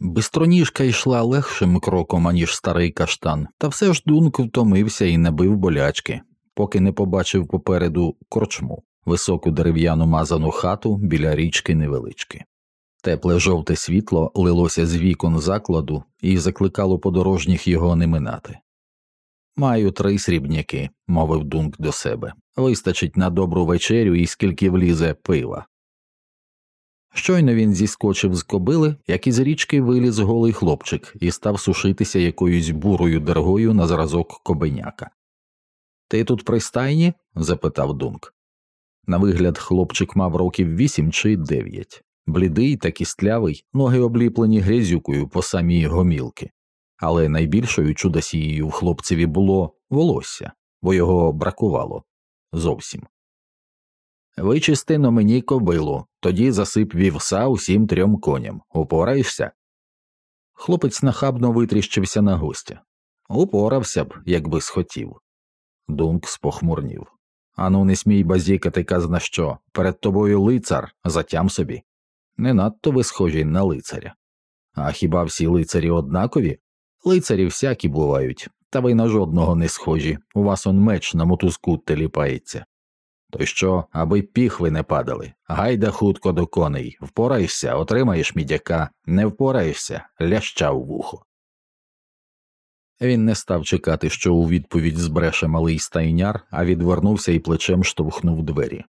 Бистроніжка йшла легшим кроком, аніж старий каштан, та все ж Дунк втомився і набив болячки, поки не побачив попереду корчму, високу дерев'яну мазану хату біля річки невелички. Тепле жовте світло лилося з вікон закладу і закликало подорожніх його не минати. Маю три срібняки, мовив Дунк до себе. Вистачить на добру вечерю і скільки влізе пива. Щойно він зіскочив з кобили, як із річки виліз голий хлопчик і став сушитися якоюсь бурою дергою на зразок кобеняка. Ти тут при стайні? запитав Дунк. На вигляд, хлопчик мав років вісім чи дев'ять, блідий та кістлявий, ноги обліплені грязюкою по самій гомілки, але найбільшою чудосією в хлопцеві було волосся, бо його бракувало зовсім. Вичисти мені кобилу, тоді засип вівса усім трьом коням. Упораєшся? Хлопець нахабно витріщився на гостя. Упорався б, якби схотів. Дунк спохмурнів. Ану, не смій базікати казна що, перед тобою лицар, затям собі. Не надто ви схожі на лицаря. А хіба всі лицарі однакові? Лицарі всякі бувають, та ви на жодного не схожі. У вас он меч на мотузку теліпається. То що, аби піхви не падали, гайда хутко до коней, впораєшся, отримаєш мідяка, не впораєшся, ляща в вухо. Він не став чекати, що у відповідь збреше малий стайняр, а відвернувся і плечем штовхнув двері.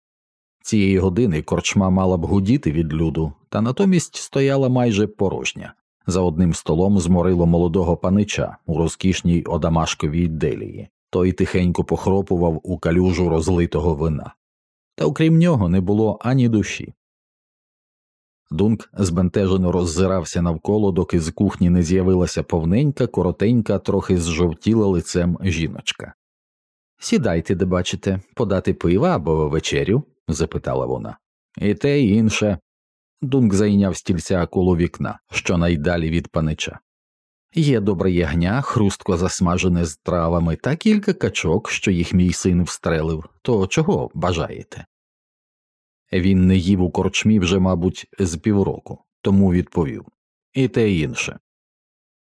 Цієї години корчма мала б гудіти від люду, та натомість стояла майже порожня. За одним столом зморило молодого панича у розкішній одамашковій делії. Той тихенько похропував у калюжу розлитого вина, та окрім нього не було ані душі. Дунк збентежено роззирався навколо, доки з кухні не з'явилася повненька, коротенька, трохи зжовтіла лицем жіночка. Сідайте, де бачите, подати пива або вечерю? запитала вона. І те і інше. Дунк зайняв стільця коло вікна, що найдалі від панича. Є добре ягня, хрустко засмажене з травами та кілька качок, що їх мій син встрелив, то чого бажаєте? Він не їв у корчмі вже, мабуть, з півроку, тому відповів і те інше.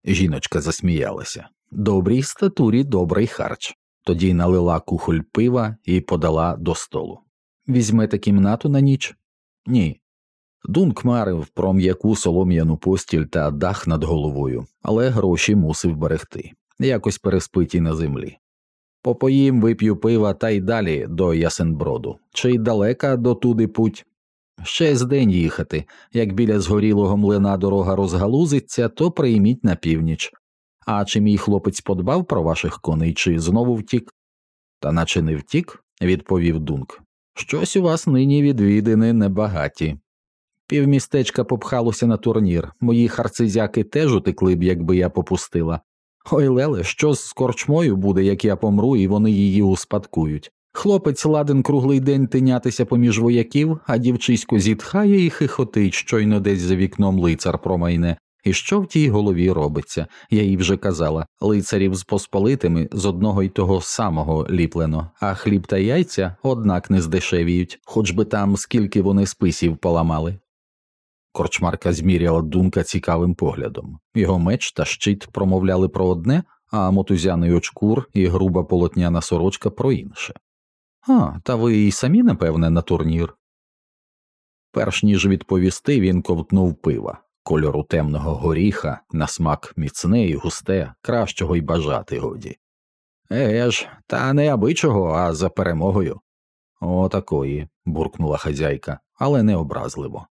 Жіночка засміялася добрій статурі добрий харч. Тоді налила кухоль пива і подала до столу. Візьмете кімнату на ніч? Ні. Дунк марив про м'яку солом'яну постіль та дах над головою, але гроші мусив берегти, якось переспиті на землі. Попоїм вип'ю пива та й далі до Ясенброду, чи й далека до туди путь. Ще з день їхати, як біля згорілого млина дорога розгалузиться, то прийміть на північ. А чи мій хлопець подбав про ваших коней, чи знову втік? Та наче не втік, відповів Дунк. Щось у вас нині відвідини небагаті. Півмістечка попхалося на турнір, мої харцизяки теж утекли б, якби я попустила. Ой Леле, що з корчмою буде, як я помру, і вони її успадкують. Хлопець ладен круглий день тинятися поміж вояків, а дівчисько зітхає і хихотить, щойно десь за вікном лицар промайне. І що в тій голові робиться? Я їй вже казала лицарів з посполитими з одного й того самого ліплено, а хліб та яйця однак не здешевіють, хоч би там скільки вони списів поламали. Корчмарка зміряла думка цікавим поглядом. Його меч та щит промовляли про одне, а мотузяний очкур і груба полотняна сорочка про інше. А, та ви і самі, напевне, на турнір. Перш ніж відповісти, він ковтнув пива, кольору темного горіха, на смак міцне і густе, кращого й бажати годі. Еге ж, та не аби а за перемогою. «О, такої», – буркнула хазяйка, але не образливо.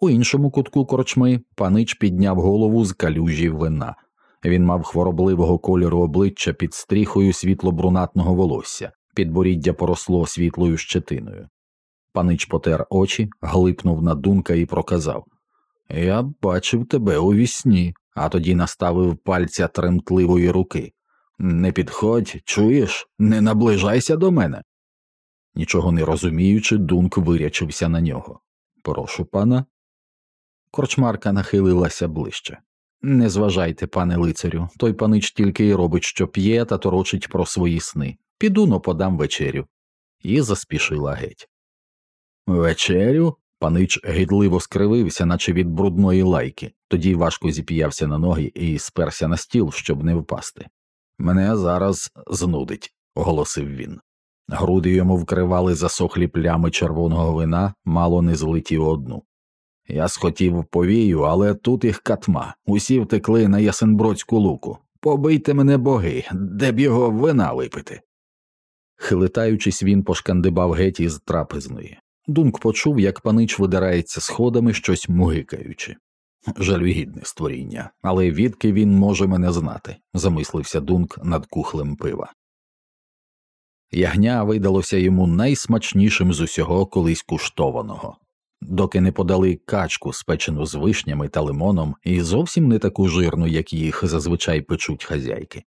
У іншому кутку корчми панич підняв голову з калюжі вина. Він мав хворобливого кольору обличчя під стріхою світло-брунатного волосся, підборіддя поросло світлою щетиною. Панич потер очі, глипнув на думка і проказав Я бачив тебе у вісні, а тоді наставив пальця тремтливої руки. Не підходь, чуєш, не наближайся до мене. Нічого не розуміючи, дунк вирячився на нього. Прошу пана. Корчмарка нахилилася ближче. Не зважайте, пане лицарю, той панич тільки й робить, що п'є та торочить про свої сни. Піду но подам вечерю. І заспішила геть. Вечерю? Панич гидливо скривився, наче від брудної лайки, тоді важко зіп'явся на ноги і сперся на стіл, щоб не впасти. Мене зараз знудить, оголосив він. Груди йому вкривали засохлі плями червоного вина, мало не злиті одну. Я схотів повію, але тут їх катма. Усі втекли на Ясенбродську луку. Побийте мене боги, де б його вина випити. Хилитаючись, він пошкандибав геть із трапезної. Дунк почув, як панич видирається сходами, щось мугикаючи. Жалюгідне створіння, але відки він може мене знати, замислився Дунк над кухлем пива. Ягня видалося йому найсмачнішим з усього колись куштованого, доки не подали качку, спечену з вишнями та лимоном, і зовсім не таку жирну, як їх зазвичай печуть хазяйки.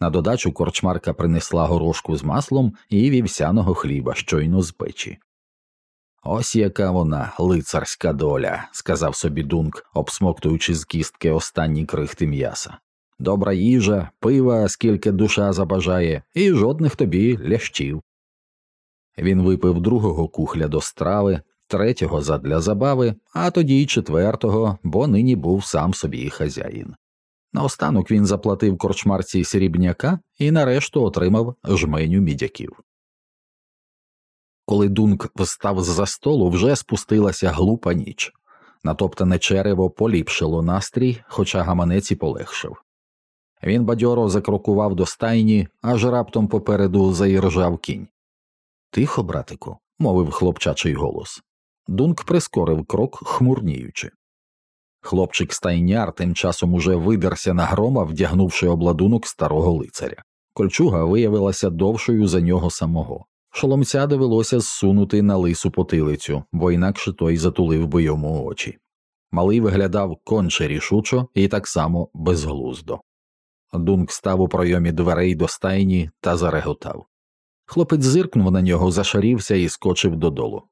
На додачу корчмарка принесла горошку з маслом і вівсяного хліба щойно з печі. Ось яка вона, лицарська доля, сказав собі Дунк, обсмоктуючи з кістки останні крихти м'яса. Добра їжа, пива, скільки душа забажає, і жодних тобі лящів. Він випив другого кухля до страви, третього задля забави, а тоді й четвертого, бо нині був сам собі хазяїн. Наостанок він заплатив корчмарці срібняка і нарешту отримав жменю мідяків. Коли Дунк встав з за столу, вже спустилася глупа ніч. Натоптане черево поліпшило настрій, хоча гаманець і полегшив. Він бадьоро закрокував до стайні, аж раптом попереду заіржав кінь. Тихо, братику, мовив хлопчачий голос. Дунк прискорив крок, хмурніючи. Хлопчик стайняр тим часом уже видерся на грома, вдягнувши обладунок старого лицаря. Кольчуга виявилася довшою за нього самого. Шоломця довелося зсунути на лису потилицю, бо інакше той затулив би йому очі. Малий виглядав конче рішучо і так само безглуздо. Дунк став у пройомі дверей до стайні та зареготав. Хлопець зиркнув на нього, зашарівся і скочив додолу.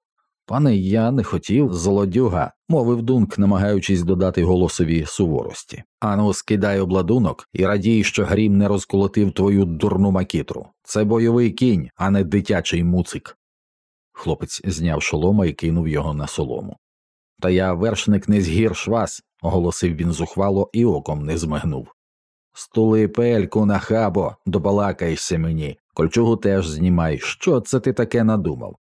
Пане, я не хотів, злодюга, мовив Дунк, намагаючись додати голосові суворості. Ану, скидай обладунок і радій, що грім не розколотив твою дурну макітру. Це бойовий кінь, а не дитячий муцик. Хлопець зняв шолома і кинув його на солому. Та я вершник не згірш вас, оголосив він зухвало і оком не змигнув. Стули пельку на хабо, добалакаєшся мені, кольчугу теж знімай. Що це ти таке надумав?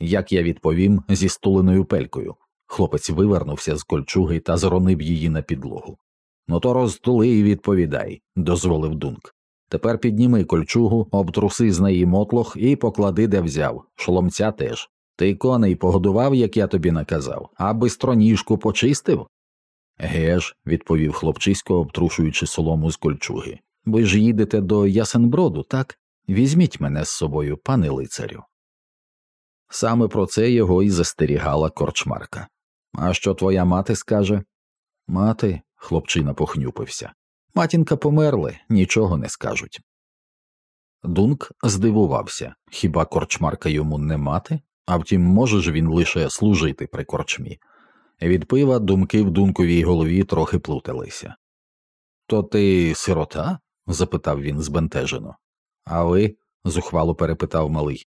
Як я відповім зі стуленою пелькою. Хлопець вивернувся з кольчуги та зронив її на підлогу. Ну то розтули і відповідай, дозволив Дунк. Тепер підніми кольчугу, обтруси з неї мотлох і поклади, де взяв, шоломця теж. Ти коней погодував, як я тобі наказав, а бистроніжку почистив? Геж, відповів хлопчисько, обтрушуючи солому з кольчуги. Ви ж їдете до Ясенброду, так? Візьміть мене з собою, пане лицарю. Саме про це його і застерігала корчмарка. А що твоя мати скаже? Мати, хлопчина похнюпився. Матінка померли, нічого не скажуть. Дунк здивувався хіба корчмарка йому не мати? А втім, може ж він лише служити при корчмі. Від пива думки в дунковій голові трохи плуталися. То ти сирота? запитав він збентежено. А ви? зухвало перепитав малий.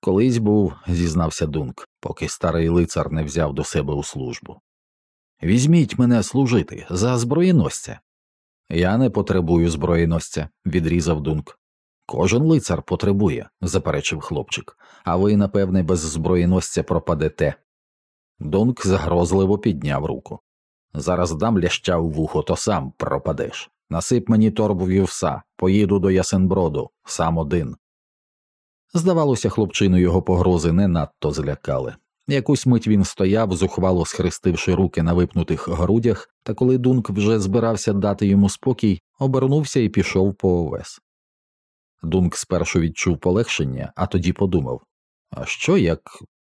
Колись був, зізнався Дунк, поки старий лицар не взяв до себе у службу. Візьміть мене служити за зброєносця. Я не потребую зброєносця, відрізав Дунк. Кожен лицар потребує, заперечив хлопчик, а ви, напевне, без зброєносця пропадете. Дунк загрозливо підняв руку. Зараз дам ляща у вухо, то сам пропадеш. Насип мені торбу вівса, поїду до Ясенброду, сам один. Здавалося, хлопчину його погрози не надто злякали. Якусь мить він стояв, зухвало схрестивши руки на випнутих грудях, та коли Дунк вже збирався дати йому спокій, обернувся і пішов по овес. Дунк спершу відчув полегшення, а тоді подумав а що як.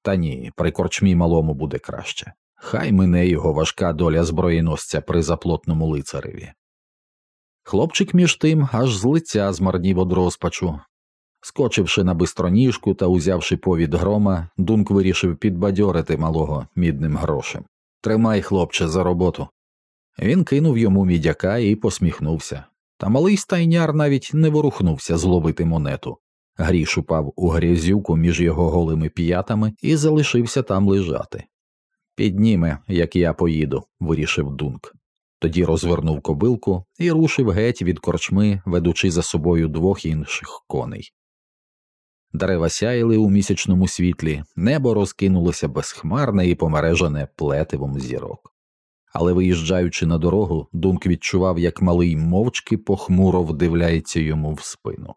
Та ні, при корчмі малому буде краще. Хай мине його важка доля зброєносця при заплотному лицареві. Хлопчик між тим аж з лиця змарнів од розпачу, Скочивши на бистроніжку та узявши повід грома, Дунк вирішив підбадьорити малого мідним грошем. Тримай, хлопче, за роботу. Він кинув йому мідяка і посміхнувся. Та малий стайняр навіть не ворухнувся зловити монету. Гріш упав у грязюку між його голими п'ятами і залишився там лежати. Підніме, як я поїду, вирішив Дунк. Тоді розвернув кобилку і рушив геть від корчми, ведучи за собою двох інших коней. Дерева сяяли у місячному світлі, небо розкинулося безхмарне і помережене плетивом зірок. Але виїжджаючи на дорогу, Дунк відчував, як малий мовчки похмуро вдивляється йому в спину.